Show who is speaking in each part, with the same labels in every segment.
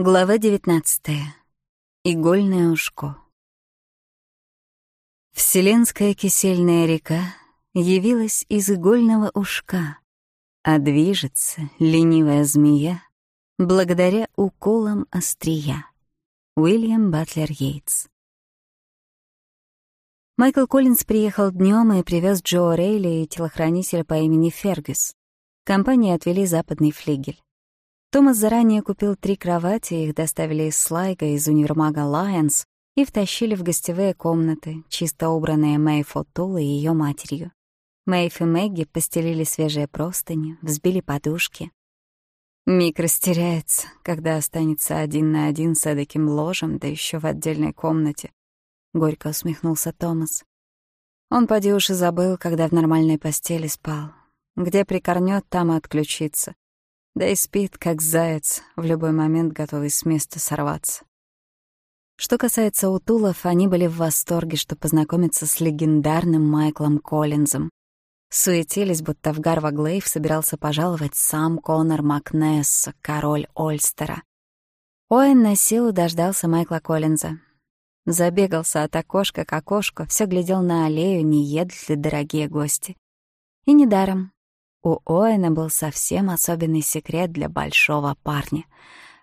Speaker 1: Глава 19. Игольное ушко. Вселенская кисельная река явилась из игольного ушка, а движется ленивая змея благодаря уколам острия. Уильям Батлер Йейтс. Майкл Коллинз приехал днем и привез Джо Рейли и телохранителя по имени Фергюс. Компании отвели западный флигель. Томас заранее купил три кровати, их доставили из Слайга из универмага Лайонс и втащили в гостевые комнаты, чисто убранные Мэйф О'Тул и ее матерью. Мэйф и Мэгги постелили свежие простыни, взбили подушки. Мик растеряется, когда останется один на один с эдаким ложем, да еще в отдельной комнате. Горько усмехнулся Томас. Он поди уж и забыл, когда в нормальной постели спал. Где прикорнет, там и отключится. Да и спит, как заяц, в любой момент готовый с места сорваться. Что касается Утулов, они были в восторге, что познакомиться с легендарным Майклом Коллинзом. Суетились, будто в Гарва Глейв собирался пожаловать сам Конор Макнесс, король Ольстера. Оэн на силу дождался Майкла Коллинза. Забегался от окошка к окошку, все глядел на аллею, не едут ли дорогие гости. И недаром. У Оэна был совсем особенный секрет для большого парня.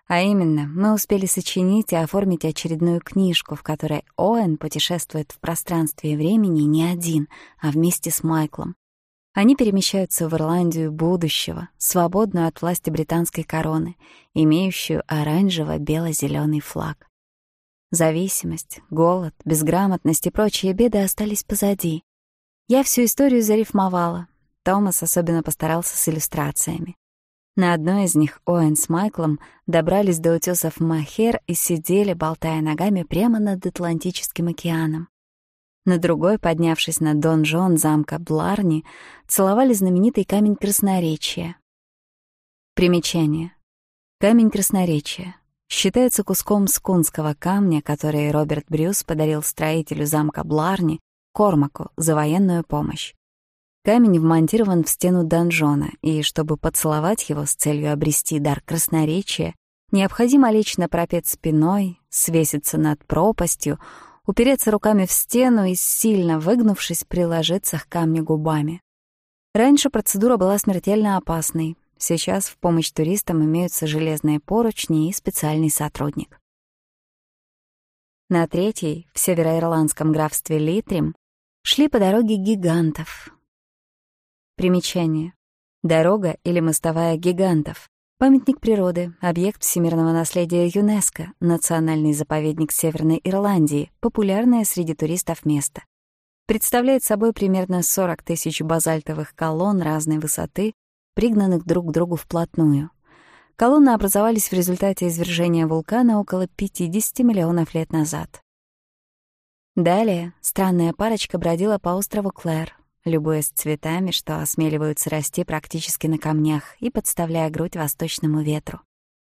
Speaker 1: А именно, мы успели сочинить и оформить очередную книжку, в которой Оэн путешествует в пространстве и времени не один, а вместе с Майклом. Они перемещаются в Ирландию будущего, свободную от власти британской короны, имеющую оранжево-бело-зелёный флаг. Зависимость, голод, безграмотность и прочие беды остались позади. Я всю историю зарифмовала, Томас особенно постарался с иллюстрациями. На одной из них Оэн с Майклом добрались до утесов Махер и сидели, болтая ногами, прямо над Атлантическим океаном. На другой, поднявшись на донжон замка Бларни, целовали знаменитый камень красноречия. Примечание. Камень красноречия считается куском скунского камня, который Роберт Брюс подарил строителю замка Бларни, Кормаку, за военную помощь. Камень вмонтирован в стену донжона, и чтобы поцеловать его с целью обрести дар красноречия, необходимо лечь на пропет спиной, свеситься над пропастью, упереться руками в стену и, сильно выгнувшись, приложиться к камню губами. Раньше процедура была смертельно опасной. Сейчас в помощь туристам имеются железные поручни и специальный сотрудник. На третьей, в североирландском графстве Литрим, шли по дороге гигантов, Примечание. Дорога или мостовая гигантов. Памятник природы, объект всемирного наследия ЮНЕСКО, национальный заповедник Северной Ирландии, популярное среди туристов место. Представляет собой примерно 40 тысяч базальтовых колонн разной высоты, пригнанных друг к другу вплотную. Колонны образовались в результате извержения вулкана около 50 миллионов лет назад. Далее странная парочка бродила по острову Клэр, любуясь цветами, что осмеливаются расти практически на камнях и подставляя грудь восточному ветру.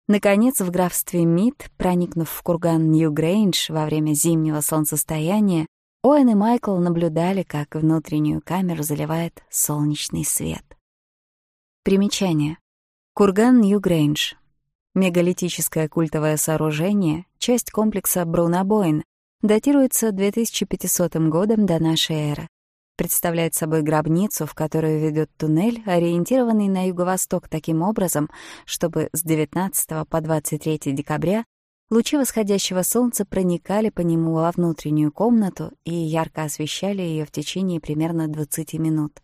Speaker 1: Наконец, в графстве Мид, проникнув в курган Нью-Грейндж во время зимнего солнцестояния, Оэн и Майкл наблюдали, как внутреннюю камеру заливает солнечный свет. Примечание. Курган Нью-Грейндж. Мегалитическое культовое сооружение, часть комплекса Бру-на-Бойн, датируется 2500 годом до нашей эры представляет собой гробницу, в которую ведет туннель, ориентированный на юго-восток таким образом, чтобы с 19 по 23 декабря лучи восходящего солнца проникали по нему во внутреннюю комнату и ярко освещали ее в течение примерно 20 минут.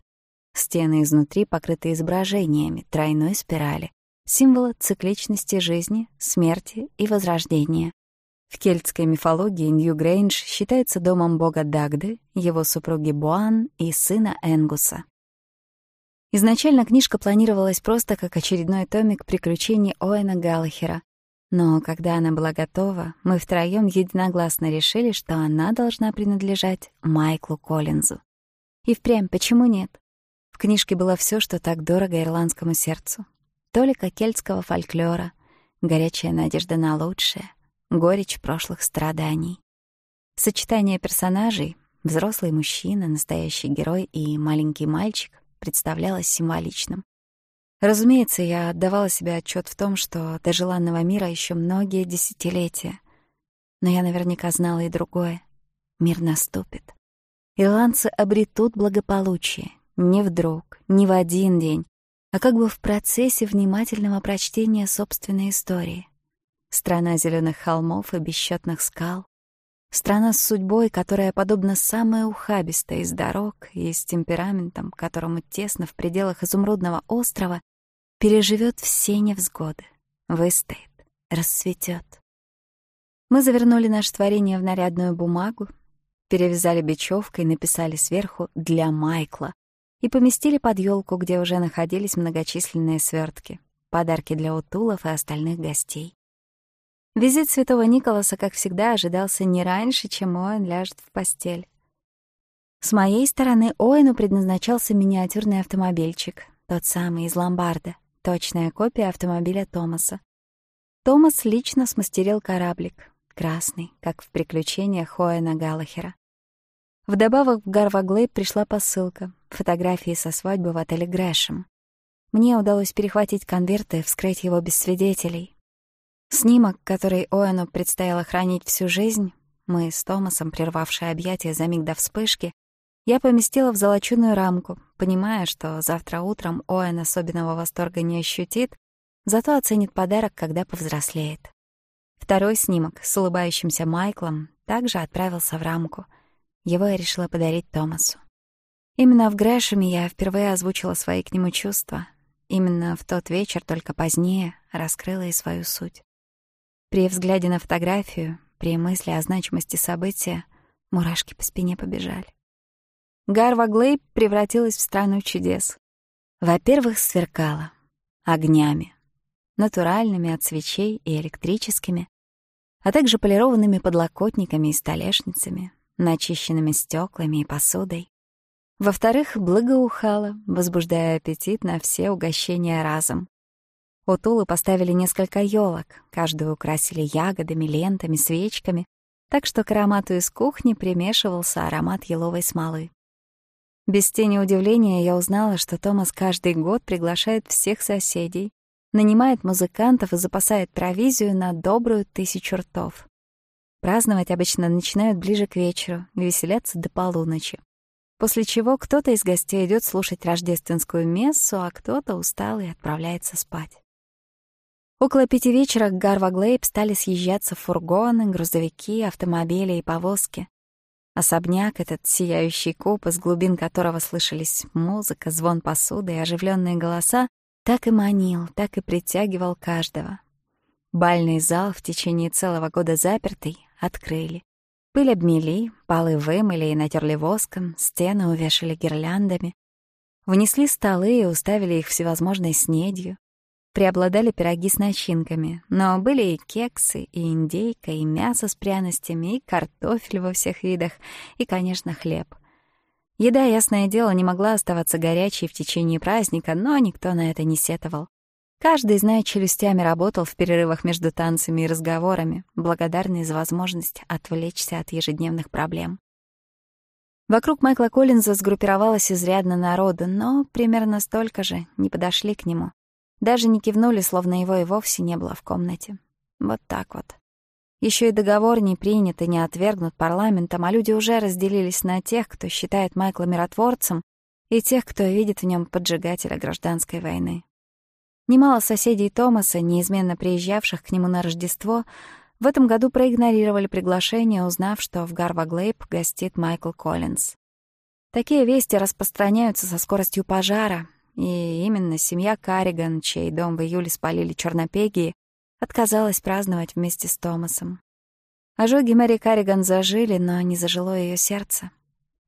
Speaker 1: Стены изнутри покрыты изображениями тройной спирали, символа цикличности жизни, смерти и возрождения. В кельтской мифологии Нью-Грейндж считается домом бога Дагды, его супруги Буан и сына Энгуса. Изначально книжка планировалась просто как очередной томик приключений Оэна Галлахера, но когда она была готова, мы втроём единогласно решили, что она должна принадлежать Майклу Коллинзу. И впрямь, почему нет? В книжке было всё, что так дорого ирландскому сердцу. Толика кельтского фольклора, горячая надежда на лучшее, горечь прошлых страданий. Сочетание персонажей — взрослый мужчина, настоящий герой и маленький мальчик — представлялось символичным. Разумеется, я отдавала себе отчет в том, что до желанного мира еще многие десятилетия. Но я наверняка знала и другое. Мир наступит. Ирландцы обретут благополучие. Не вдруг, не в один день, а как бы в процессе внимательного прочтения собственной истории страна зеленых холмов и бесчетных скал, страна с судьбой, которая подобна самой ухабистой из дорог и с темпераментом, которому тесно в пределах изумрудного острова, переживет все невзгоды, выстоит, расцветет. Мы завернули наше творение в нарядную бумагу, перевязали бечевкой, написали сверху «Для Майкла» и поместили под елку, где уже находились многочисленные свертки, подарки для утулов и остальных гостей. Визит святого Николаса, как всегда, ожидался не раньше, чем Оэн ляжет в постель. С моей стороны Оэну предназначался миниатюрный автомобильчик, тот самый из ломбарда, точная копия автомобиля Томаса. Томас лично смастерил кораблик, красный, как в приключениях Оэна Галлахера. Вдобавок в Гарваглейб пришла посылка, фотографии со свадьбы в отеле Грэшем. Мне удалось перехватить конверт и вскрыть его без свидетелей, Снимок, который Оэну предстояло хранить всю жизнь, мы с Томасом, прервавшие объятия за миг до вспышки, я поместила в золоченую рамку, понимая, что завтра утром Оэн особенного восторга не ощутит, зато оценит подарок, когда повзрослеет. Второй снимок с улыбающимся Майклом также отправился в рамку. Его я решила подарить Томасу. Именно в Грэшеме я впервые озвучила свои к нему чувства. Именно в тот вечер, только позднее, раскрыла и свою суть. При взгляде на фотографию, при мысли о значимости события, мурашки по спине побежали. Гарва Глейб превратилась в страну чудес. Во-первых, сверкала огнями, натуральными от свечей и электрическими, а также полированными подлокотниками и столешницами, начищенными стеклами и посудой. Во-вторых, благоухала, возбуждая аппетит на все угощения разом. У Утулы поставили несколько елок, каждую украсили ягодами, лентами, свечками, так что к аромату из кухни примешивался аромат еловой смолы. Без тени удивления я узнала, что Томас каждый год приглашает всех соседей, нанимает музыкантов и запасает провизию на добрую тысячу ртов. Праздновать обычно начинают ближе к вечеру, веселятся до полуночи. После чего кто-то из гостей идет слушать рождественскую мессу, а кто-то усталый отправляется спать. Около пяти вечера к Гарваглейб стали съезжаться фургоны, грузовики, автомобили и повозки. Особняк, этот сияющий куб, из глубин которого слышались музыка, звон посуды и оживленные голоса, так и манил, так и притягивал каждого. Бальный зал в течение целого года запертый открыли. Пыль обмели, полы вымыли и натерли воском, стены увешали гирляндами. Внесли столы и уставили их всевозможной снедью. Преобладали пироги с начинками, но были и кексы, и индейка, и мясо с пряностями, и картофель во всех видах, и, конечно, хлеб. Еда, ясное дело, не могла оставаться горячей в течение праздника, но никто на это не сетовал. Каждый, зная челюстями, работал в перерывах между танцами и разговорами, благодарный за возможность отвлечься от ежедневных проблем. Вокруг Майкла Коллинза сгруппировалось изрядно народу, но примерно столько же не подошли к нему. Даже не кивнули, словно его и вовсе не было в комнате. Вот так вот. Еще и договор не принят и не отвергнут парламентом, а люди уже разделились на тех, кто считает Майкла миротворцем, и тех, кто видит в нем поджигателя гражданской войны. Немало соседей Томаса, неизменно приезжавших к нему на Рождество, в этом году проигнорировали приглашение, узнав, что в Гарваглейб гостит Майкл Коллинз. Такие вести распространяются со скоростью пожара, и именно семья Карриган, чей дом в июле спалили чернопегии, отказалась праздновать вместе с Томасом. Ожоги Мэри Карриган зажили, но не зажило ее сердце.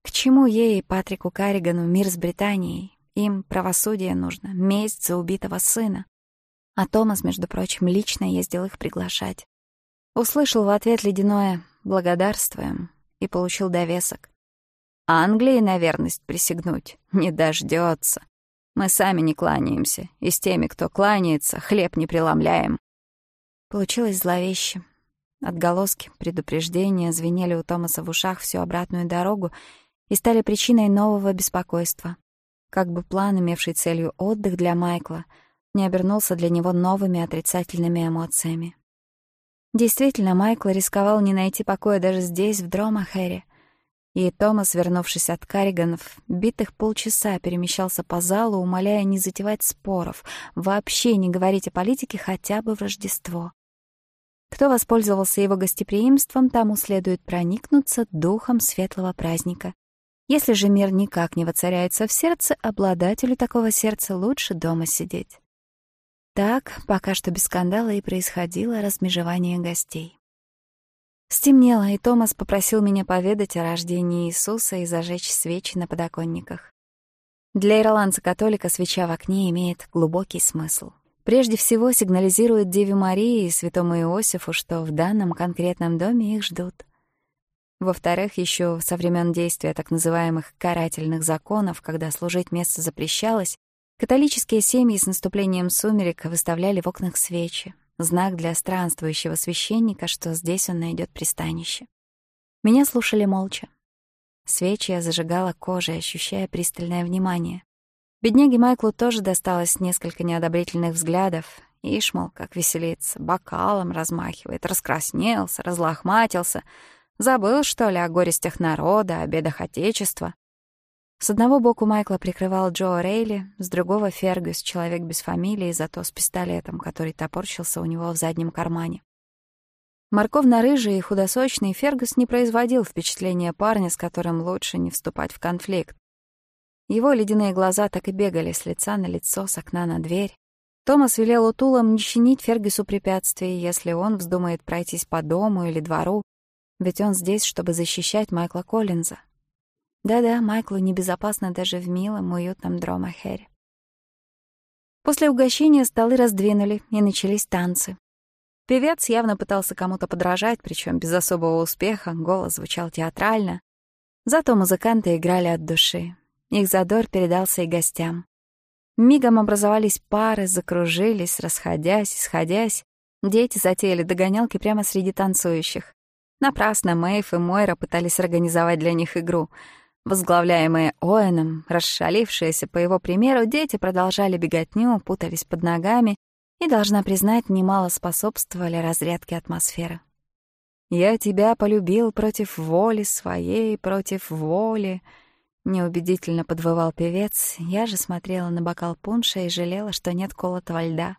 Speaker 1: К чему ей и Патрику Карригану мир с Британией? Им правосудие нужно, месть за убитого сына. А Томас, между прочим, лично ездил их приглашать. Услышал в ответ ледяное «благодарствуем» и получил довесок. Англии на верность присягнуть не дождется. Мы сами не кланяемся, и с теми, кто кланяется, хлеб не преломляем». Получилось зловеще. Отголоски, предупреждения звенели у Томаса в ушах всю обратную дорогу и стали причиной нового беспокойства. Как бы план, имевший целью отдых для Майкла, не обернулся для него новыми отрицательными эмоциями. Действительно, Майкл рисковал не найти покоя даже здесь, в Дромахере — И Томас, вернувшись от Карриганов, битых полчаса перемещался по залу, умоляя не затевать споров, вообще не говорить о политике хотя бы в Рождество. Кто воспользовался его гостеприимством, тому следует проникнуться духом светлого праздника. Если же мир никак не воцаряется в сердце, обладателю такого сердца лучше дома сидеть. Так, пока что без скандала и происходило размежевание гостей. Стемнело, и Томас попросил меня поведать о рождении Иисуса и зажечь свечи на подоконниках. Для ирландца-католика свеча в окне имеет глубокий смысл. Прежде всего сигнализирует Деве Марии и святому Иосифу, что в данном конкретном доме их ждут. Во-вторых, еще со времен действия так называемых «карательных законов», когда служить место запрещалось, католические семьи с наступлением сумерек выставляли в окнах свечи, Знак для странствующего священника, что здесь он найдет пристанище. Меня слушали молча. Свечи я зажигала кожей, ощущая пристальное внимание. Бедняге Майклу тоже досталось несколько неодобрительных взглядов. Ишмал, как веселится, бокалом размахивает, раскраснелся, разлохматился. Забыл, что ли, о горестях народа, о бедах Отечества. С одного боку Майкла прикрывал Джо Рейли, с другого — Фергюс, человек без фамилии, зато с пистолетом, который топорщился у него в заднем кармане. Морковно-рыжий и худосочный Фергус не производил впечатления парня, с которым лучше не вступать в конфликт. Его ледяные глаза так и бегали с лица на лицо, с окна на дверь. Томас велел утулам не чинить Фергюсу препятствий, если он вздумает пройтись по дому или двору, ведь он здесь, чтобы защищать Майкла Коллинза. Да-да, Майклу небезопасно даже в милом, уютном Дромахере. После угощения столы раздвинули, и начались танцы. Певец явно пытался кому-то подражать, причем без особого успеха, голос звучал театрально. Зато музыканты играли от души. Их задор передался и гостям. Мигом образовались пары, закружились, расходясь, сходясь. Дети затеяли догонялки прямо среди танцующих. Напрасно Мэйв и Мойра пытались организовать для них игру — возглавляемые Оэном, расшалившиеся по его примеру, дети продолжали беготню, путались под ногами и, должна признать, немало способствовали разрядке атмосферы. «Я тебя полюбил против воли своей, против воли», — неубедительно подвывал певец. Я же смотрела на бокал пунша и жалела, что нет колотого льда.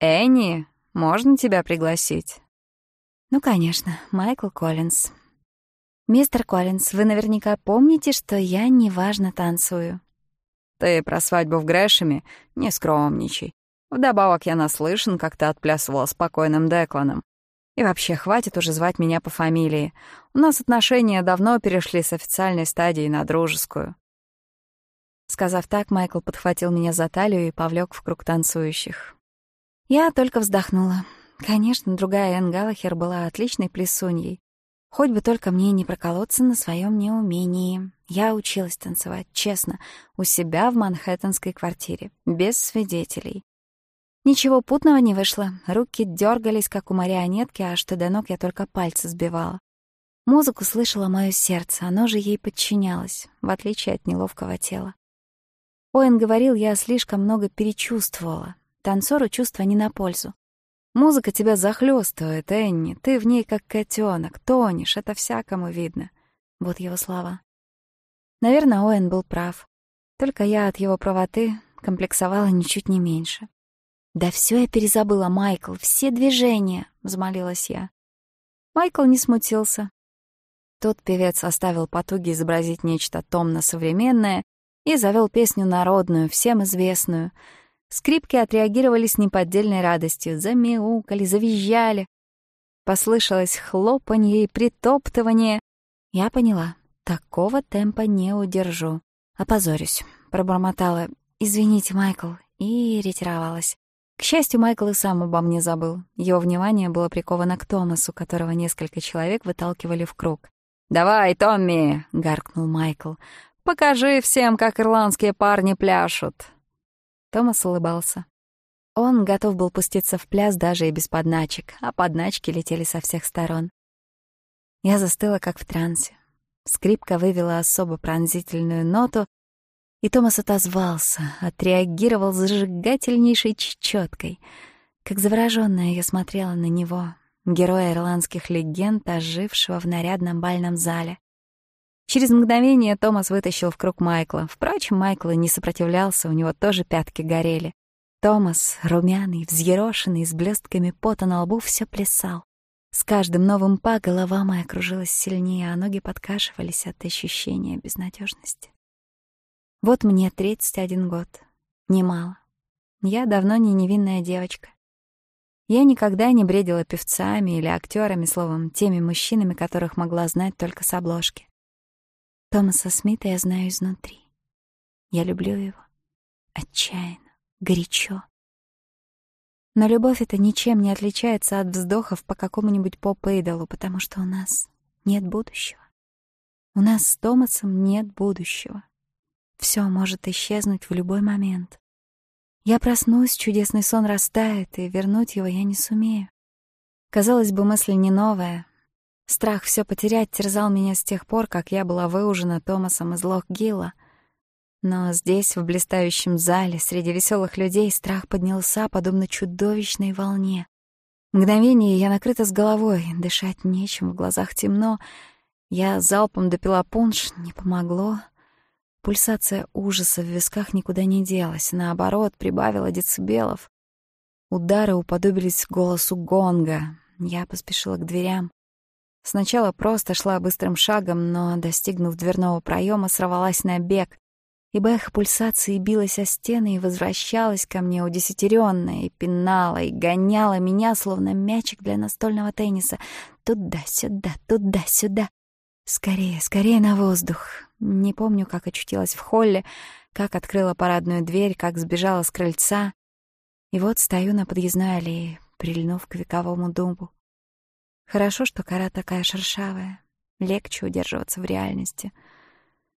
Speaker 1: «Энни, можно тебя пригласить?» «Ну, конечно, Майкл Коллинз, «Мистер Коллинз, вы наверняка помните, что я неважно танцую». «Ты про свадьбу в Грэшеме? Не скромничай. Вдобавок я наслышан, как ты отплясывала с покойным Декланом. И вообще, хватит уже звать меня по фамилии. У нас отношения давно перешли с официальной стадии на дружескую». Сказав так, Майкл подхватил меня за талию и повлёк в круг танцующих. Я только вздохнула. Конечно, другая Энн Галлахер была отличной плесуньей, Хоть бы только мне не проколоться на своем неумении. Я училась танцевать, честно, у себя в манхэттенской квартире, без свидетелей. Ничего путного не вышло, руки дергались, как у марионетки, а что до ног я только пальцы сбивала. Музыку слышало мое сердце, оно же ей подчинялось, в отличие от неловкого тела. Оэн говорил, я слишком много перечувствовала. Танцору чувства не на пользу. Музыка тебя захлёстывает, Энни. Ты в ней как котёнок, тонешь, это всякому видно. Вот его слова. Наверное, Оэн был прав. Только я от его правоты комплексовала ничуть не меньше. «Да всё я перезабыла, Майкл, все движения!» — взмолилась я. Майкл не смутился. Тот певец оставил потуги изобразить нечто томно-современное и завёл песню народную, всем известную — Скрипки отреагировали с неподдельной радостью, замяукали, завизжали. Послышалось хлопанье и притоптывание. Я поняла, такого темпа не удержу. Опозорюсь, пробормотала. «Извините, Майкл», и ретировалась. К счастью, Майкл и сам обо мне забыл. Его внимание было приковано к Томасу, которого несколько человек выталкивали в круг. «Давай, Томми!» — гаркнул Майкл. «Покажи всем, как ирландские парни пляшут!» Томас улыбался. Он готов был пуститься в пляс даже и без подначек, а подначки летели со всех сторон. Я застыла, как в трансе. Скрипка вывела особо пронзительную ноту, и Томас отозвался, отреагировал зажигательнейшей чечеткой. Как заворожённая я смотрела на него, героя ирландских легенд, ожившего в нарядном бальном зале. Через мгновение Томас вытащил в круг Майкла. Впрочем, Майкл не сопротивлялся, у него тоже пятки горели. Томас, румяный, взъерошенный, с блестками пота на лбу, все плясал. С каждым новым па голова моя кружилась сильнее, а ноги подкашивались от ощущения безнадежности. Вот мне 31 год. Немало. Я давно не невинная девочка. Я никогда не бредила певцами или актерами, словом, теми мужчинами, которых могла знать только с обложки. Томаса Смита я знаю изнутри. Я люблю его. Отчаянно, горячо. Но любовь эта ничем не отличается от вздохов по какому-нибудь поп-эйдолу, потому что у нас нет будущего. У нас с Томасом нет будущего. Все может исчезнуть в любой момент. Я проснусь, чудесный сон растает, и вернуть его я не сумею. Казалось бы, мысль не новая. Страх все потерять терзал меня с тех пор, как я была выужена Томасом из Лох-Гилла. Но здесь, в блистающем зале, среди веселых людей, страх поднялся, подобно чудовищной волне. Мгновение я накрыта с головой, дышать нечем, в глазах темно. Я залпом допила пунш, не помогло. Пульсация ужаса в висках никуда не делась, наоборот, прибавила децибелов. Удары уподобились голосу гонга. Я поспешила к дверям. Сначала просто шла быстрым шагом, но, достигнув дверного проема, сорвалась на бег, ибо эхо пульсации билось о стены и возвращалась ко мне удесятерённое, и пинала и гоняла меня, словно мячик для настольного тенниса. Туда-сюда, туда-сюда. Скорее, скорее на воздух. Не помню, как очутилась в холле, как открыла парадную дверь, как сбежала с крыльца. И вот стою на подъездной аллее, прильнув к вековому дубу. Хорошо, что кора такая шершавая. Легче удерживаться в реальности.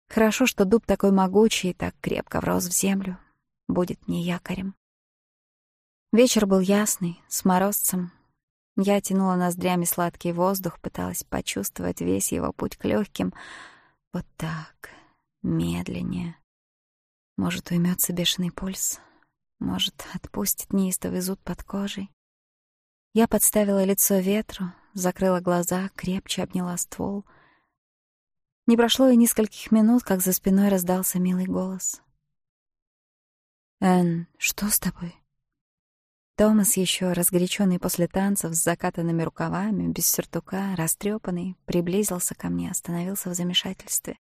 Speaker 1: Хорошо, что дуб такой могучий и так крепко врос в землю. Будет мне якорем. Вечер был ясный, с морозцем. Я тянула ноздрями сладкий воздух, пыталась почувствовать весь его путь к легким. Вот так, медленнее. Может, уймется бешеный пульс. Может, отпустит неистовый зуд под кожей. Я подставила лицо ветру, Закрыла глаза, крепче обняла ствол. Не прошло и нескольких минут, как за спиной раздался милый голос. «Энн, что с тобой?» Томас, еще разгоряченный после танцев, с закатанными рукавами, без сюртука, растрепанный, приблизился ко мне, остановился в замешательстве.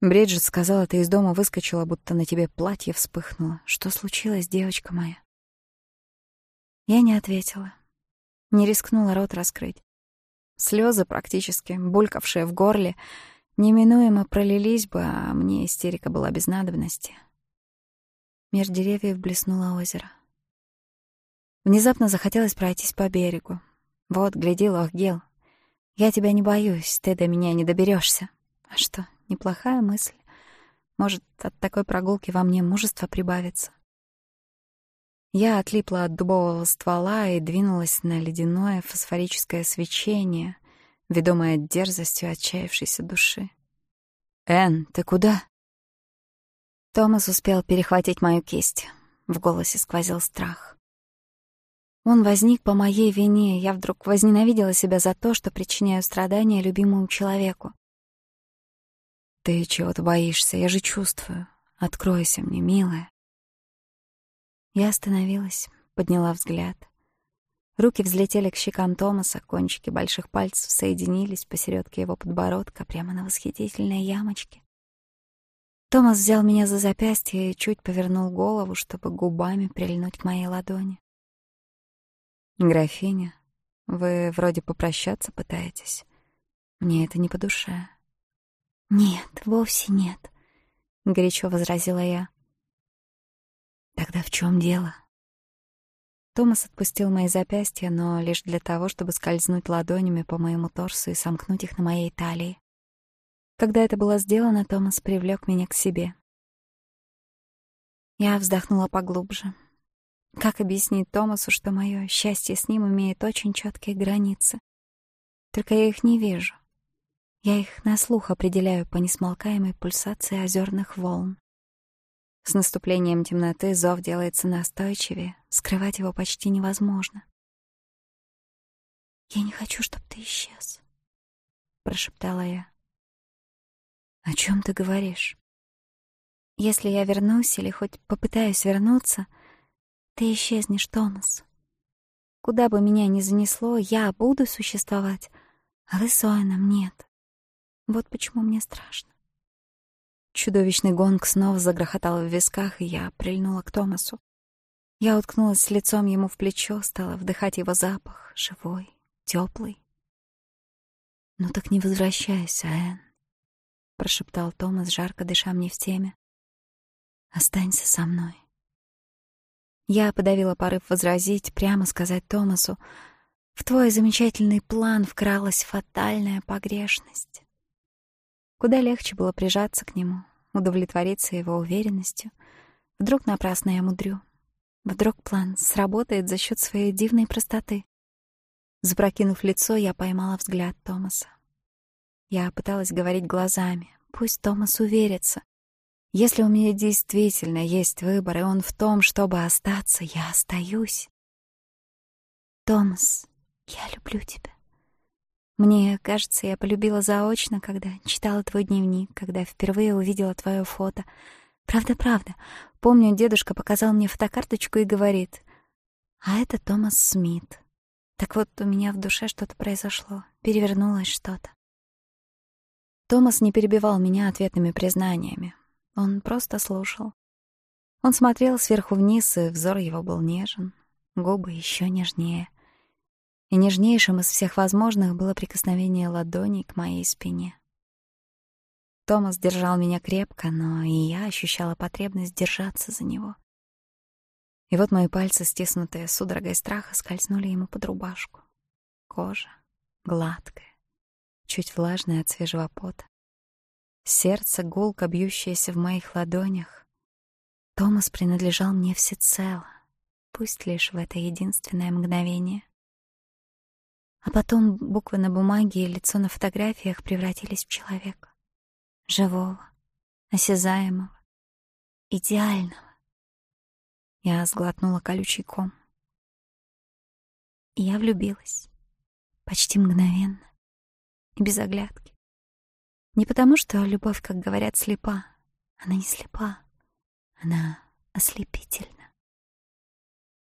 Speaker 1: «Бриджит сказала, ты из дома выскочила, будто на тебе платье вспыхнуло. Что случилось, девочка моя?» Я не ответила. Не рискнула рот раскрыть. Слезы практически, булькавшие в горле, неминуемо пролились бы, а мне истерика была без надобности. Меж деревьев блеснуло озеро. Внезапно захотелось пройтись по берегу. Вот, гляди, Лохгел. Я тебя не боюсь, ты до меня не доберешься. А что, неплохая мысль. Может, от такой прогулки во мне мужество прибавится. Я отлипла от дубового ствола и двинулась на ледяное фосфорическое свечение, ведомое дерзостью отчаявшейся души. «Энн, ты куда?» Томас успел перехватить мою кисть. В голосе сквозил страх. Он возник по моей вине, я вдруг возненавидела себя за то, что причиняю страдания любимому человеку. «Ты чего-то боишься, я же чувствую. Откройся мне, милая». Я остановилась, подняла взгляд. Руки взлетели к щекам Томаса, кончики больших пальцев соединились посередке его подбородка, прямо на восхитительной ямочке. Томас взял меня за запястье и чуть повернул голову, чтобы губами прильнуть к моей ладони. «Графиня, вы вроде попрощаться пытаетесь. Мне это не по душе». «Нет, вовсе нет», — горячо возразила я. «Тогда в чем дело?» Томас отпустил мои запястья, но лишь для того, чтобы скользнуть ладонями по моему торсу и сомкнуть их на моей талии. Когда это было сделано, Томас привлек меня к себе. Я вздохнула поглубже. Как объяснить Томасу, что мое счастье с ним имеет очень четкие границы? Только я их не вижу. Я их на слух определяю по несмолкаемой пульсации озерных волн. С наступлением темноты зов делается настойчивее, скрывать его почти невозможно. «Я не хочу, чтобы ты исчез», — прошептала я. «О чем ты говоришь?» «Если я вернусь или хоть попытаюсь вернуться, ты исчезнешь, Томас. Куда бы меня ни занесло, я буду существовать, а вы с Оэном нет. Вот почему мне страшно». Чудовищный гонг снова загрохотал в висках, и я прильнула к Томасу. Я уткнулась лицом ему в плечо, стала вдыхать его запах, живой, теплый. «Ну так не возвращайся, Энн», — прошептал Томас, жарко дыша мне в теме. «Останься со мной». Я подавила порыв возразить, прямо сказать Томасу, «В твой замечательный план вкралась фатальная погрешность». Куда легче было прижаться к нему, удовлетвориться его уверенностью. Вдруг напрасно я мудрю. Вдруг план сработает за счет своей дивной простоты. Запрокинув лицо, я поймала взгляд Томаса. Я пыталась говорить глазами. Пусть Томас уверится. Если у меня действительно есть выбор, и он в том, чтобы остаться, я остаюсь. Томас, я люблю тебя. Мне кажется, я полюбила заочно, когда читала твой дневник, когда впервые увидела твое фото. Правда-правда. Помню, дедушка показал мне фотокарточку и говорит, «А это Томас Смит». Так вот, у меня в душе что-то произошло, перевернулось что-то. Томас не перебивал меня ответными признаниями. Он просто слушал. Он смотрел сверху вниз, и взор его был нежен, губы еще нежнее — И нежнейшим из всех возможных было прикосновение ладоней к моей спине. Томас держал меня крепко, но и я ощущала потребность держаться за него. И вот мои пальцы, стиснутые судорогой страха, скользнули ему под рубашку. Кожа гладкая, чуть влажная от свежего пота. Сердце, гулко бьющееся в моих ладонях. Томас принадлежал мне всецело, пусть лишь в это единственное мгновение. А потом буквы на бумаге и лицо на фотографиях превратились в человека. Живого, осязаемого, идеального. Я сглотнула колючий ком. И я влюбилась. Почти мгновенно. И без оглядки. Не потому, что любовь, как говорят, слепа. Она не слепа. Она ослепительна.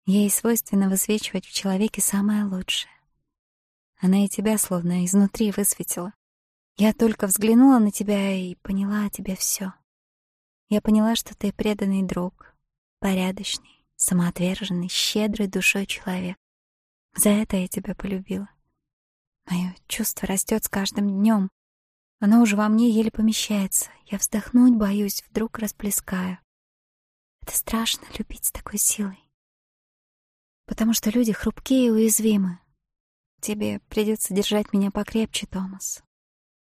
Speaker 1: Ей свойственно высвечивать в человеке самое лучшее. Она и тебя словно изнутри высветила. Я только взглянула на тебя и поняла о тебе все. Я поняла, что ты преданный друг, порядочный, самоотверженный, щедрый душой человек. За это я тебя полюбила. Мое чувство растет с каждым днем. Оно уже во мне еле помещается. Я вздохнуть боюсь, вдруг расплескаю. Это страшно любить с такой силой. Потому что люди хрупкие и уязвимы. Тебе придется держать меня покрепче, Томас.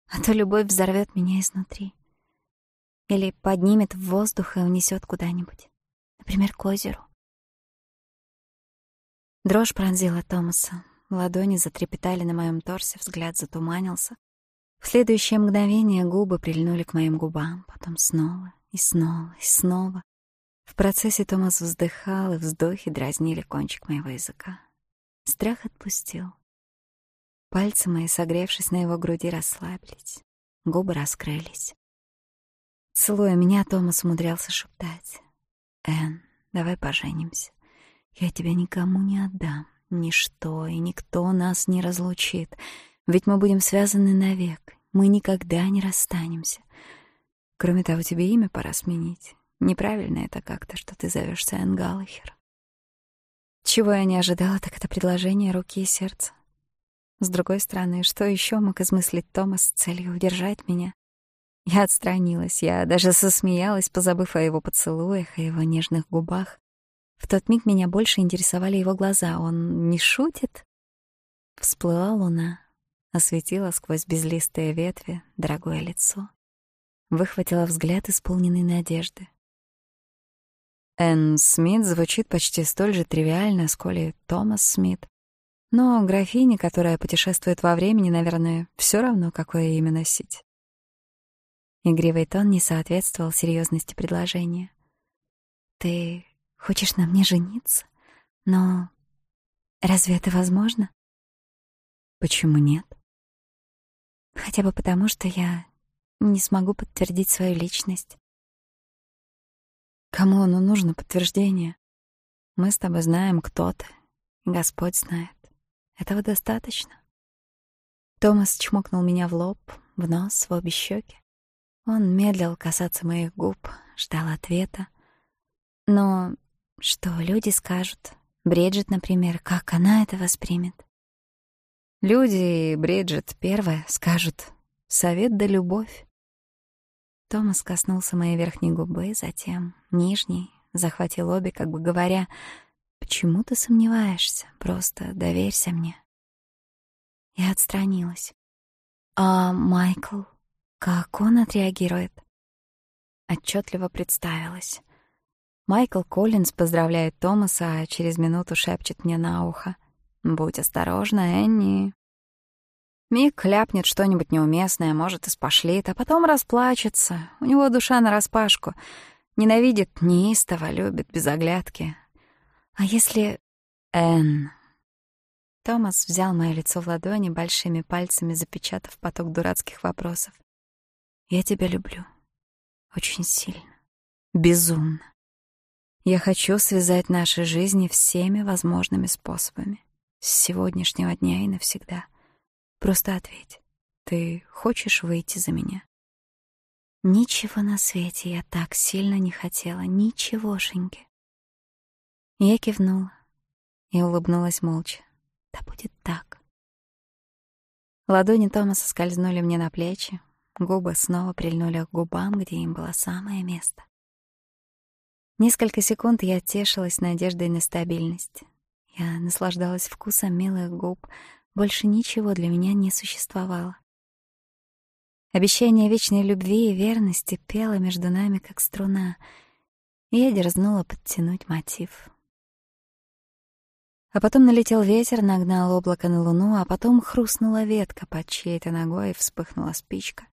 Speaker 1: А то любовь взорвет меня изнутри. Или поднимет в воздух и унесет куда-нибудь например, к озеру. Дрожь пронзила Томаса. Ладони затрепетали на моем торсе, взгляд затуманился. В следующее мгновение губы прильнули к моим губам, потом снова и снова и снова. В процессе Томас вздыхал, и вздохи дразнили кончик моего языка. Пальцы мои, согревшись на его груди, расслабились. Губы раскрылись. Целуя меня, Томас умудрялся шептать. «Энн, давай поженимся. Я тебя никому не отдам. Ничто и никто нас не разлучит. Ведь мы будем связаны навек. Мы никогда не расстанемся. Кроме того, тебе имя пора сменить. Неправильно это как-то, что ты зовешься Энн Галлахер». Чего я не ожидала, так это предложение руки и сердца. С другой стороны, что еще мог измыслить Томас с целью удержать меня? Я отстранилась, я даже засмеялась, позабыв о его поцелуях, о его нежных губах. В тот миг меня больше интересовали его глаза. Он не шутит? Всплыла луна, осветила сквозь безлистые ветви дорогое лицо. Выхватила взгляд, исполненный Но графиня, которая путешествует во времени, наверное, все равно, какое имя носить. Игривый тон не соответствовал серьезности предложения. «Ты хочешь на мне жениться? Но разве это возможно?» «Почему нет?» «Хотя бы потому, что я не смогу подтвердить свою личность». «Кому оно нужно, подтверждение? Мы с тобой знаем, кто ты. Господь знает этого достаточно. Томас чмокнул меня в лоб, в нос, в обе щеки. Он медлил касаться моих губ, ждал ответа. Но что люди скажут? Бриджит, например, как она это воспримет? Люди и Бриджит первое скажут «Совет да любовь». Томас коснулся моей верхней губы, затем нижней, захватил обе, как бы говоря, Почему ты сомневаешься? Просто доверься мне. Я отстранилась. А Майкл, как он отреагирует? Отчетливо представилась. Майкл Коллинз поздравляет Томаса, а через минуту шепчет мне на ухо. «Будь осторожна, Энни». Мик кляпнет что-нибудь неуместное, может, и спошлит, а потом расплачется. У него душа нараспашку. Ненавидит неистово, любит без оглядки. А если... Энн... Томас взял мое лицо в ладони, большими пальцами запечатав поток дурацких вопросов. «Я тебя люблю. Очень сильно. Безумно. Я хочу связать наши жизни всеми возможными способами. С сегодняшнего дня и навсегда. Просто ответь. Ты хочешь выйти за меня?» Ничего на свете я так сильно не хотела, ничегошеньки. Я кивнула и улыбнулась молча. Да будет так. Ладони Томаса скользнули мне на плечи, губы снова прильнули к губам, где им было самое место. Несколько секунд я тешилась надеждой на стабильность. Я наслаждалась вкусом милых губ, больше ничего для меня не существовало. Обещание вечной любви и верности пело между нами, как струна, и я дерзнула подтянуть мотив. А потом налетел ветер, нагнал облако на луну, а потом хрустнула ветка под чьей-то ногой и вспыхнула спичка.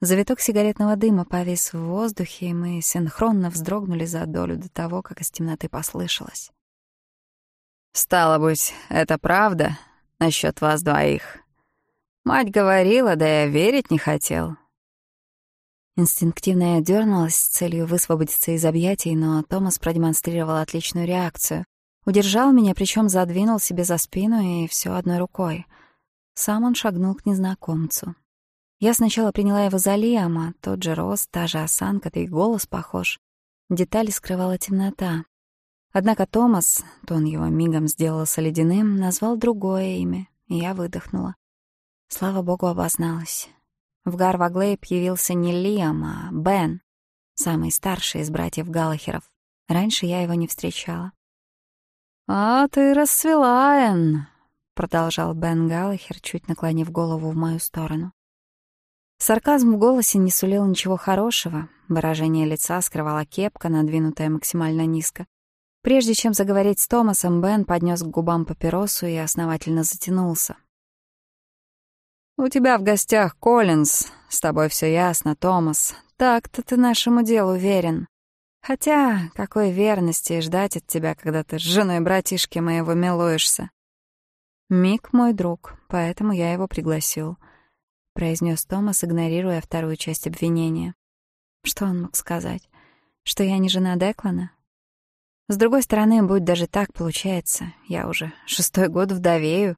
Speaker 1: Завиток сигаретного дыма повис в воздухе, и мы синхронно вздрогнули за долю до того, как из темноты послышалось. «Стало быть, это правда насчёт вас двоих. Мать говорила, да я верить не хотел». Инстинктивно я дернулась с целью высвободиться из объятий, но Томас продемонстрировал отличную реакцию. Удержал меня, причем себе за спину, и все одной рукой. Сам он шагнул к незнакомцу. Я сначала приняла его за Лиама, тот же рост, та же осанка, да и голос похож. Детали скрывала темнота. Однако Томас, тон его мигом сделался ледяным, назвал другое имя, и я выдохнула. Слава богу, обозналась. В Гарваглейб явился не Лиам, а Бен, самый старший из братьев Галлахеров. Раньше я его не встречала. «А ты расцвела, Энн», — продолжал Бен Галлахер, чуть наклонив голову в мою сторону. Сарказм в голосе не сулил ничего хорошего, выражение лица скрывала кепка, надвинутая максимально низко. Прежде чем заговорить с Томасом, Бен поднес к губам папиросу и основательно затянулся. «У тебя в гостях Коллинз. С тобой все ясно, Томас. Так-то ты нашему делу верен. Хотя, какой верности ждать от тебя, когда ты с женой братишки моего милуешься? Мик мой друг, поэтому я его пригласил, произнес Томас, игнорируя вторую часть обвинения. Что он мог сказать? Что я не жена Деклана? С другой стороны, будь даже так получается, я уже шестой год вдовею.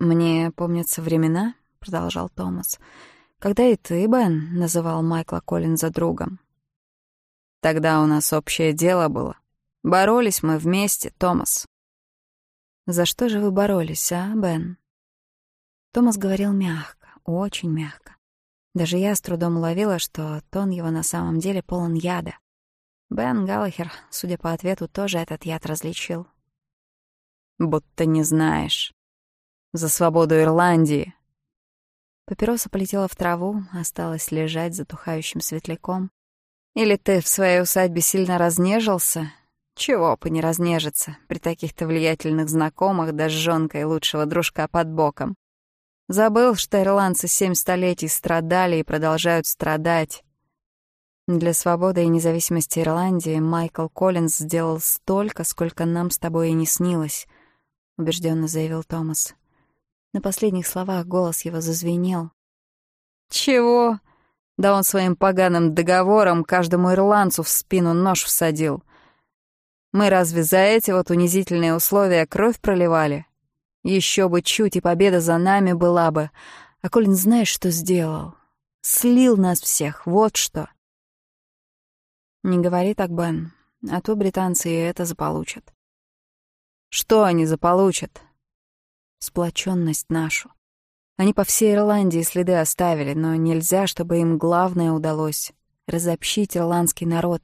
Speaker 1: Мне помнятся времена, продолжал Томас, когда и ты, Бен, называл Майкла Коллинза другом. Тогда у нас общее дело было. Боролись мы вместе, Томас. «За что же вы боролись, а, Бен?» Томас говорил мягко, очень мягко. Даже я с трудом уловила, что тон его на самом деле полон яда. Бен Галлахер, судя по ответу, тоже этот яд различил. «Будто не знаешь. За свободу Ирландии!» Папироса полетела в траву, осталась лежать затухающим светляком. Или ты в своей усадьбе сильно разнежился? Чего не понеразнежиться при таких-то влиятельных знакомых да с жёнкой лучшего дружка под боком? Забыл, что ирландцы семь столетий страдали и продолжают страдать. Для свободы и независимости Ирландии Майкл Коллинз сделал столько, сколько нам с тобой и не снилось, — убеждённо заявил Томас. На последних словах голос его зазвенел. «Чего?» Да он своим поганым договором каждому ирландцу в спину нож всадил. Мы разве за эти вот унизительные условия кровь проливали? Еще бы чуть, и победа за нами была бы. А Колин знаешь, что сделал? Слил нас всех, вот что. Не говори так, Бен, а то британцы и это заполучат. Что они заполучат? Сплоченность нашу. Они по всей Ирландии следы оставили, но нельзя, чтобы им главное удалось — разобщить ирландский народ,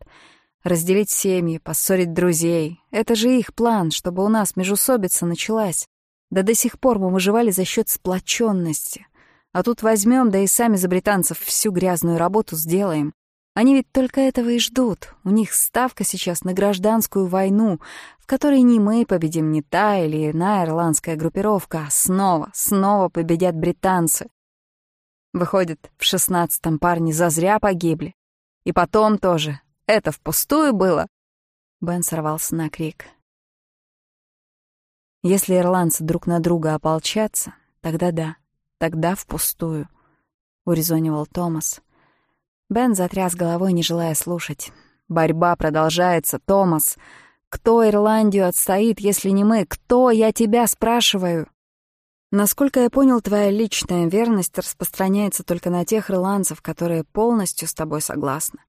Speaker 1: разделить семьи, поссорить друзей. Это же их план, чтобы у нас межусобица началась. Да до сих пор мы выживали за счет сплоченности. А тут возьмем, да и сами за британцев всю грязную работу сделаем. Они ведь только этого и ждут. У них ставка сейчас на гражданскую войну, в которой ни мы победим, ни та или иная ирландская группировка, а снова, снова победят британцы. Выходит, в шестнадцатом парни зазря погибли. И потом тоже. Это впустую было. Бен сорвался на крик. Если ирландцы друг на друга ополчатся, тогда да, тогда впустую, — урезонивал Томас. — Бен затряс головой, не желая слушать. «Борьба продолжается, Томас. Кто Ирландию отстоит, если не мы? Кто, я тебя спрашиваю?» Насколько я понял, твоя личная верность распространяется только на тех ирландцев, которые полностью с тобой согласны.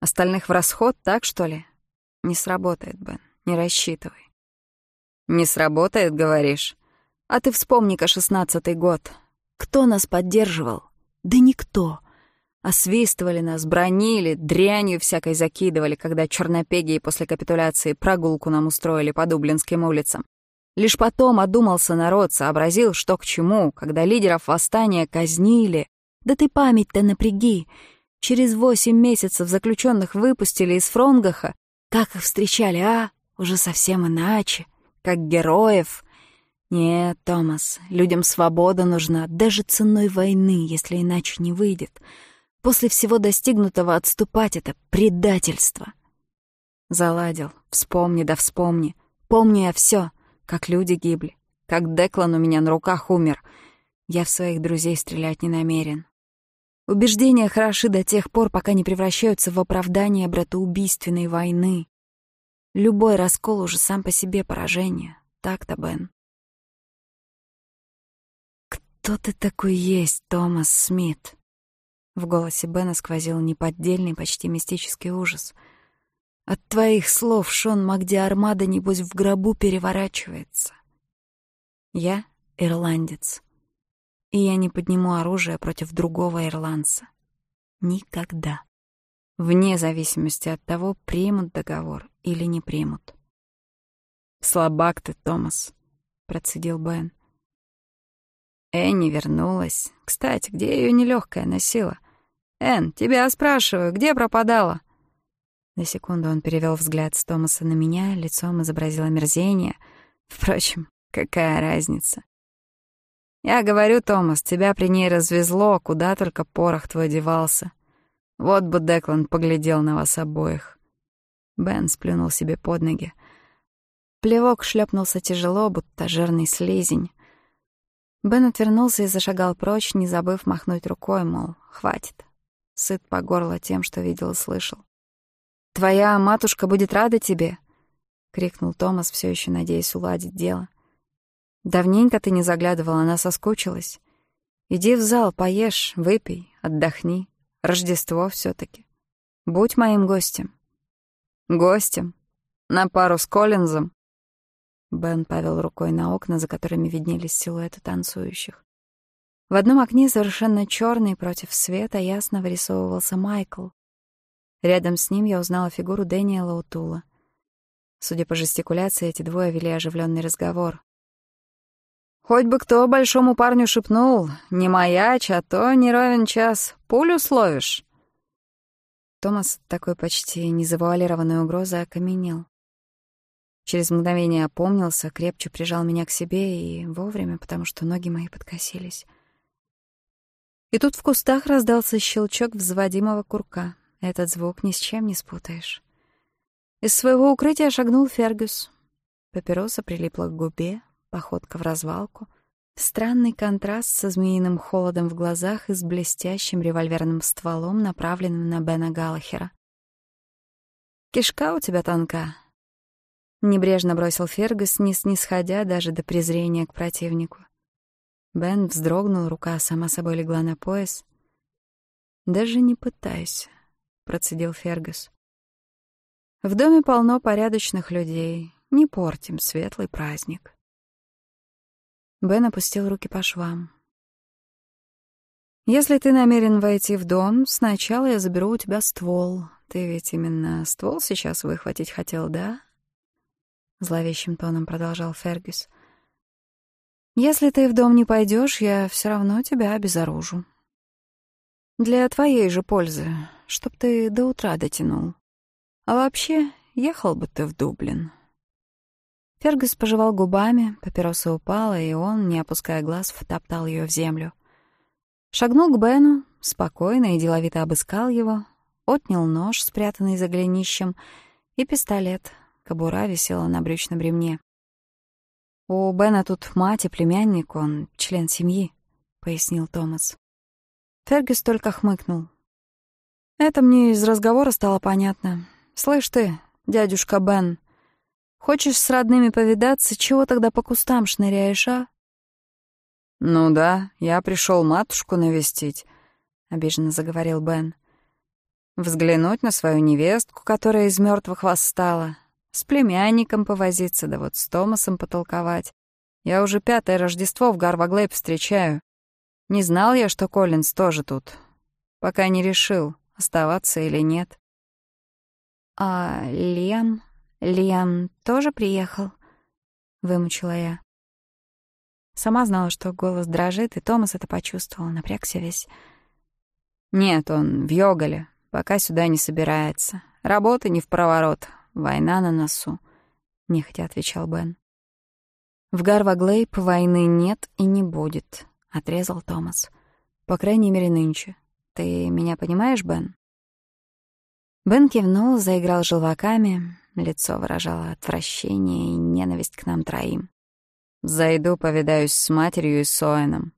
Speaker 1: Остальных в расход, так что ли? Не сработает, Бен, не рассчитывай. Не сработает, говоришь? А ты вспомни-ка шестнадцатый год. Кто нас поддерживал? Да никто освистывали нас, бронили, дрянью всякой закидывали, когда чернопеги после капитуляции прогулку нам устроили по Дублинским улицам. Лишь потом одумался народ, сообразил, что к чему, когда лидеров восстания казнили. Да ты память-то напряги. Через восемь месяцев заключенных выпустили из Фронгаха. Как их встречали, а? Уже совсем иначе. Как героев. Нет, Томас, людям свобода нужна, даже ценой войны, если иначе не выйдет. После всего достигнутого отступать — это предательство. Заладил, вспомни да вспомни. помню я все, как люди гибли, как Деклан у меня на руках умер. Я в своих друзей стрелять не намерен. Убеждения хороши до тех пор, пока не превращаются в оправдание братоубийственной войны. Любой раскол уже сам по себе поражение. Так-то, Бен. «Кто ты такой есть, Томас Смит?» В голосе Бена сквозил неподдельный, почти мистический ужас. «От твоих слов Шон Магди Армада, небось, в гробу переворачивается. Я ирландец, и я не подниму оружие против другого ирландца. Никогда. Вне зависимости от того, примут договор или не примут». «Слабак ты, Томас», — процедил Бен. Энни вернулась. Кстати, где ее нелегкая носила? «Энн, тебя спрашиваю, где пропадала?» На секунду он перевел взгляд с Томаса на меня, лицом изобразил омерзение. Впрочем, какая разница? «Я говорю, Томас, тебя при ней развезло, куда только порох твой девался. Вот бы Деклан поглядел на вас обоих». Бен сплюнул себе под ноги. Плевок шлепнулся тяжело, будто жирный слизень. Бен отвернулся и зашагал прочь, не забыв махнуть рукой, мол, хватит. Сыт по горло тем, что видел и слышал. «Твоя матушка будет рада тебе!» — крикнул Томас, все еще надеясь уладить дело. Давненько ты не заглядывала, она соскучилась. Иди в зал, поешь, выпей, отдохни. Рождество все таки Будь моим гостем. Гостем? На пару с Коллинзом? Бен повел рукой на окна, за которыми виднелись силуэты танцующих. В одном окне, совершенно черный против света, ясно вырисовывался Майкл. Рядом с ним я узнала фигуру Дэниела Утула. Судя по жестикуляции, эти двое вели оживленный разговор. Хоть бы кто большому парню шепнул, не маячь, а то не ровен час, пулю словишь. Томас такой И тут в кустах раздался щелчок взводимого курка. Этот звук ни с чем не спутаешь. Из своего укрытия шагнул Фергюс. Папироса прилипла к губе, походка в развалку. Странный контраст со змеиным холодом в глазах и с блестящим револьверным стволом, направленным на Бена Галлахера. «Кишка у тебя тонка», — небрежно бросил Фергус, не снисходя даже до презрения к противнику. Бен вздрогнул, рука сама собой легла на пояс. «Даже не пытайся», — процедил Фергус. «В доме полно порядочных людей. Не портим светлый праздник». Бен опустил руки по швам. «Если ты намерен войти в дом, сначала я заберу у тебя ствол. Ты ведь именно ствол сейчас выхватить хотел, да?» Зловещим тоном продолжал Фергюс. «Если ты в дом не пойдешь, я все равно тебя обезоружу. Для твоей же пользы, чтоб ты до утра дотянул. А вообще, ехал бы ты в Дублин». Фергюс пожевал губами, папироса упала, и он, не опуская глаз, втоптал ее в землю. Шагнул к Бену, спокойно и деловито обыскал его, отнял нож, спрятанный за голенищем, и пистолет. Кобура висела на брючном ремне. «У Бена тут мать и племянник, он член семьи», — пояснил Томас. Фергюс только хмыкнул. «Это мне из разговора стало понятно. Слышь ты, дядюшка Бен, Хочешь с родными повидаться, чего тогда по кустам шныряешь, а?»
Speaker 2: «Ну да, я пришел матушку навестить», — обиженно заговорил Бен. «Взглянуть на свою невестку, которая из мертвых восстала, с С племянником повозиться, да вот с Томасом потолковать. Я уже пятое Рождество в Гарваглэйб встречаю. Не знал я, что Коллинз тоже тут. Пока не решил, оставаться или нет.
Speaker 1: «А Лиам? Лиам тоже приехал?» — вымучила я. Сама знала, что голос дрожит, и Томас это почувствовал, напрягся весь.
Speaker 2: «Нет, он в Йоголе, пока сюда не собирается. Работа не в проворот, война на носу», — нехотя отвечал Бен.
Speaker 1: «В Гарваглейп войны нет и не будет», — отрезал Томас. «По крайней мере, нынче. Ты меня понимаешь, Бен?» Бен кивнул, заиграл желваками. Лицо выражало отвращение и ненависть к нам троим.
Speaker 2: «Зайду, повидаюсь с матерью и Соэном.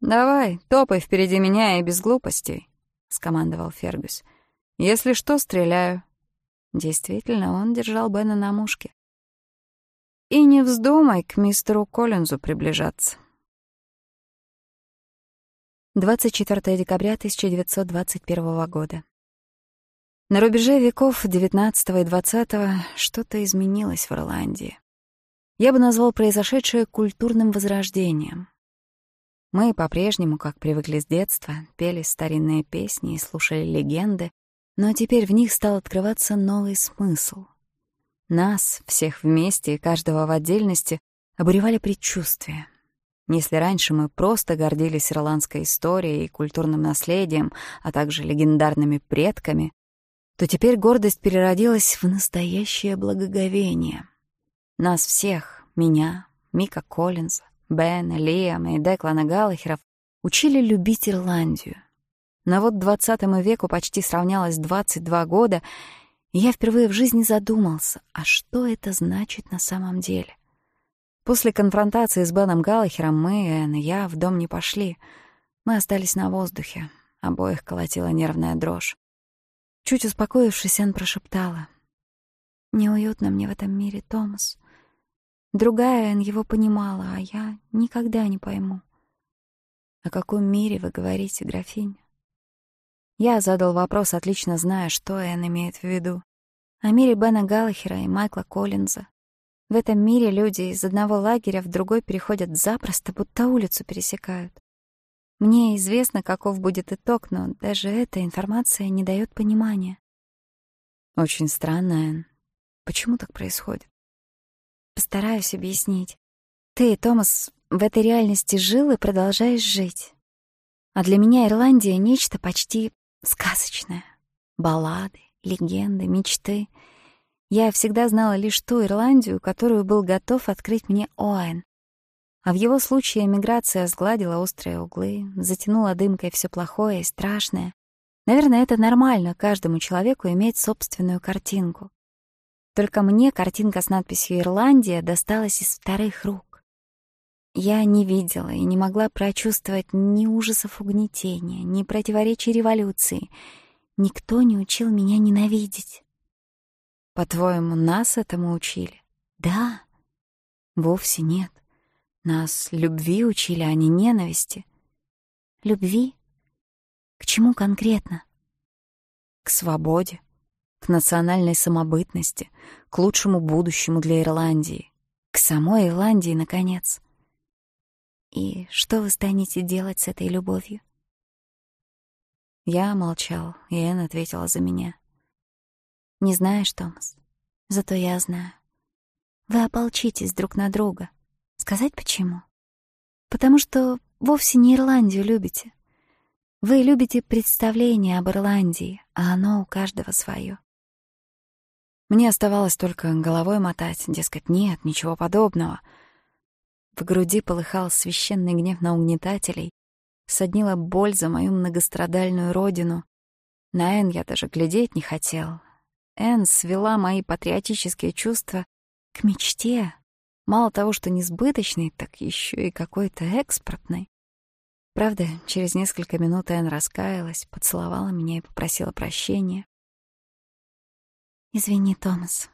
Speaker 1: «Давай, топай впереди меня и без глупостей», — скомандовал Фергюс. «Если что, стреляю». Действительно, он держал Бена на мушке. «И не вздумай к мистеру Коллинзу приближаться». 24 декабря 1921 года. На рубеже веков XIX и XX что-то изменилось в Ирландии. Я бы назвал произошедшее культурным возрождением. Мы по-прежнему, как привыкли с детства, пели старинные песни и слушали легенды, но теперь в них стал открываться новый смысл. Нас, всех вместе и каждого в отдельности, обуревали предчувствия. Если раньше мы просто гордились ирландской историей и культурным наследием, а также легендарными предками, то теперь гордость переродилась в настоящее благоговение. Нас всех, меня, Мика Коллинза, Бена, Лиама и Деклана Галлахеров, учили любить Ирландию. Но вот двадцатому веку почти сравнялось 22 года, и я впервые в жизни задумался, а что это значит на самом деле? После конфронтации с Беном Галлахером мы, Энн и я, в дом не пошли. Мы остались на воздухе. Обоих колотила нервная дрожь. Чуть успокоившись, Энн прошептала. «Неуютно мне в этом мире, Томас. Другая его понимала, а я никогда не пойму. О каком мире вы говорите, графиня? Я задал вопрос, отлично зная, что Энн имеет в виду. О мире Бена Галлахера и Майкла Коллинза. В этом мире люди из одного лагеря в другой переходят запросто, будто улицу пересекают. Мне известно, каков будет итог, но даже эта информация не дает понимания. Очень странно, Энн. Почему так происходит? Постараюсь объяснить. Ты, Томас, в этой реальности жил и продолжаешь жить. А для меня Ирландия — нечто почти сказочное. баллады, легенды, мечты. Я всегда знала лишь ту Ирландию, которую был готов открыть мне Оэн. А в его случае эмиграция сгладила острые углы, затянула дымкой все плохое и страшное. Наверное, это нормально каждому человеку иметь собственную картинку. Только мне картинка с надписью «Ирландия» досталась из вторых рук. Я не видела и не могла прочувствовать ни ужасов угнетения, ни противоречий революции. Никто не учил меня ненавидеть.
Speaker 2: По-твоему, нас этому учили?
Speaker 1: Да.
Speaker 2: Вовсе нет. Нас любви учили, а не ненависти.
Speaker 1: Любви? К чему конкретно?
Speaker 2: К свободе к национальной самобытности, к лучшему будущему для Ирландии, к самой Ирландии, наконец.
Speaker 1: И что вы станете делать с этой любовью?
Speaker 2: Я молчал, и Энн ответила за меня.
Speaker 1: «Не знаешь, Томас, зато я знаю. Вы ополчитесь друг на друга. Сказать почему? Потому что вовсе не Ирландию любите. Вы любите представление об Ирландии, а оно у каждого свое.
Speaker 2: Мне оставалось только головой мотать, дескать, нет, ничего подобного. В груди полыхал священный гнев на угнетателей, соднила боль за мою многострадальную родину. На Энн я даже глядеть не хотел. Энн свела мои патриотические чувства к мечте. Мало того, что несбыточной, так еще и какой-то экспортной. Правда, через несколько минут Энн раскаялась, поцеловала меня и попросила прощения.
Speaker 1: «Извини, Томас.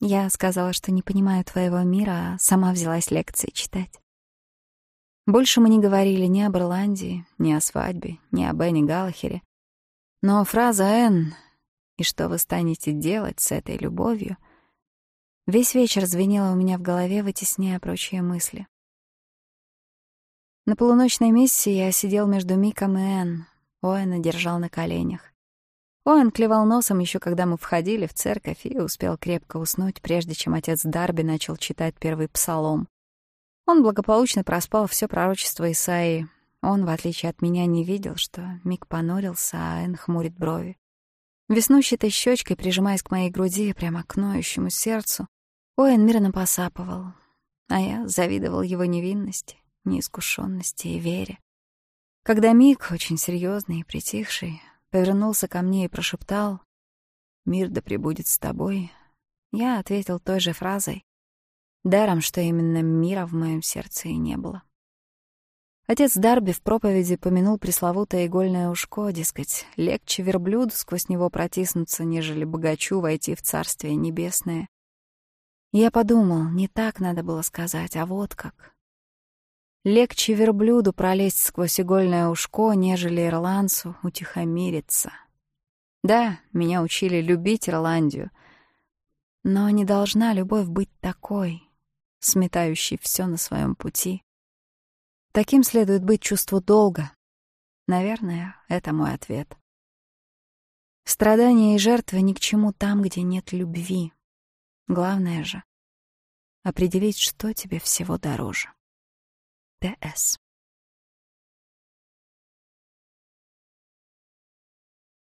Speaker 1: Я сказала, что не понимаю твоего мира, а сама взялась лекции читать».
Speaker 2: Больше мы не говорили ни об Ирландии, ни о свадьбе, ни о Бенни Галлахере. Но фраза «Энн» и что вы станете делать с этой любовью — Весь вечер звенело у меня в голове, вытесняя прочие мысли. На полуночной миссии я сидел между Миком и Энн. Оэна держал на коленях. Оэн клевал носом еще когда мы входили в церковь и успел крепко уснуть, прежде чем отец Дарби начал читать первый псалом. Он благополучно проспал все пророчество Исаии. Он, в отличие от меня, не видел, что Мик понурился, а Энн хмурит брови. Веснущатой щечкой, прижимаясь к моей груди, прямо к ноющему сердцу, Оэн мирно посапывал, а я повернулся ко мне и прошептал «Мир да пребудет с тобой». Я ответил той же фразой, даром, что именно мира в моем сердце и не было. Отец Дарби в проповеди помянул пресловутое игольное ушко, дескать, легче верблюду сквозь него протиснуться, нежели богачу войти в Царствие Небесное. Я подумал, не так надо было сказать, а вот как. Легче верблюду пролезть сквозь игольное ушко, нежели ирландцу утихомириться. Да, меня учили любить Ирландию, но не должна любовь быть такой, сметающей все на своем пути. Таким следует быть чувству долга. Наверное, это мой ответ. Страдания и жертвы ни к чему там, где нет любви. Главное же — определить, что тебе всего дороже. der S.